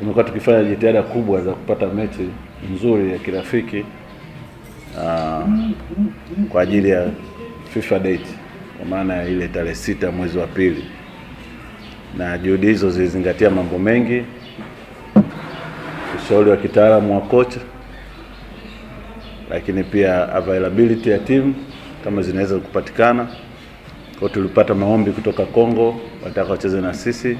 tumekuwa tukifanya jitihada kubwa za kupata mechi nzuri ya kirafiki uh, kwa ajili ya FIFA date kwa maana ya ile tarehe sita mwezi wa pili, na juhudi hizo zilizingatia mambo mengi, ushauri wa kitaalamu wa kocha, lakini pia availability ya timu kama zinaweza kupatikana. Kwa tulipata maombi kutoka Kongo wataka wacheze na sisi,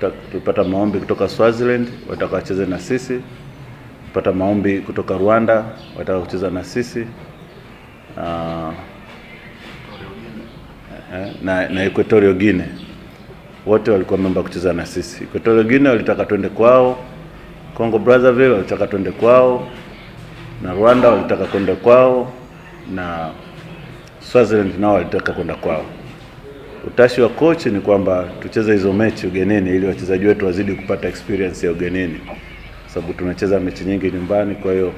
tulipata maombi kutoka Swaziland wataka wacheze na sisi, pata maombi kutoka Rwanda wataka kucheza na sisi. Uh, na, na Equatorial Guinea. Wote walikuwa memba kucheza na sisi. Equatorial Guinea walitaka twende kwao, Congo Brazzaville walitaka twende kwao, na Rwanda walitaka kwenda kwao, na Swaziland nao walitaka kwenda kwao. Utashi wa coach ni kwamba tucheze hizo mechi ugenini, ili wachezaji wetu wazidi kupata experience ya ugenini, sababu tunacheza mechi nyingi nyumbani. Kwa hiyo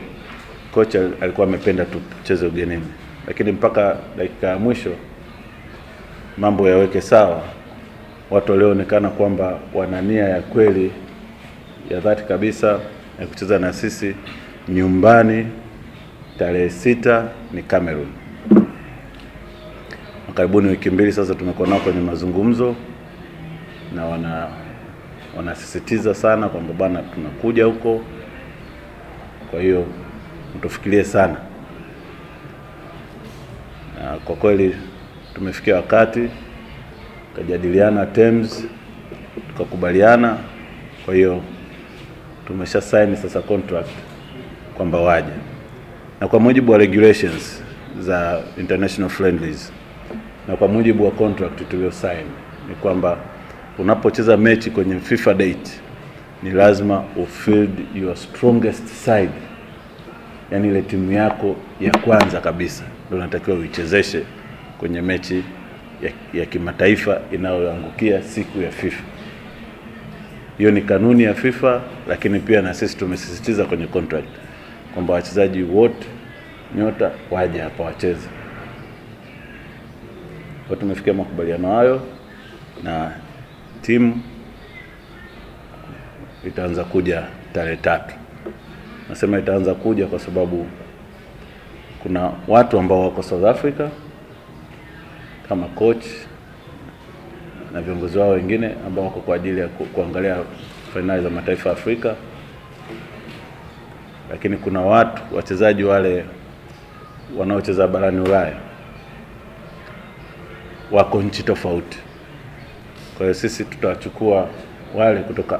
coach alikuwa amependa tucheze ugenini, lakini mpaka dakika ya mwisho mambo yaweke sawa, watu walioonekana kwamba wana nia ya kweli ya dhati kabisa ya kucheza na sisi nyumbani tarehe sita ni Cameroon. Karibuni wiki mbili sasa tumekuwa nao kwenye mazungumzo na wana wanasisitiza sana kwamba bwana, tunakuja huko, kwa hiyo mtufikirie sana, na kwa kweli tumefikia wakati tukajadiliana terms tukakubaliana. Kwa hiyo tumesha saini sasa contract kwamba waje, na kwa mujibu wa regulations za international friendlies na kwa mujibu wa contract tulio sign ni kwamba unapocheza mechi kwenye FIFA date ni lazima ufield your strongest side, yani ile timu yako ya kwanza kabisa ndio unatakiwa uichezeshe kwenye mechi ya, ya kimataifa inayoangukia siku ya FIFA. Hiyo ni kanuni ya FIFA, lakini pia na sisi tumesisitiza kwenye contract kwamba wachezaji wote nyota waje hapa wacheze. Kwa tumefikia makubaliano hayo na timu itaanza kuja tarehe tatu. Nasema itaanza kuja kwa sababu kuna watu ambao wako South Africa kama coach na viongozi wao wengine ambao wako kwa ajili ya ku, kuangalia fainali za mataifa ya Afrika, lakini kuna watu wachezaji wale wanaocheza barani Ulaya wako nchi tofauti. Kwa hiyo sisi tutawachukua wale kutoka